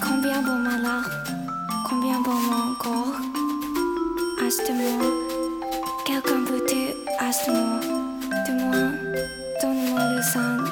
Combien pour ma larve, combien pour mon corps À ce quelqu'un peut-tu, à ce moment, de moi, donne-moi le sang.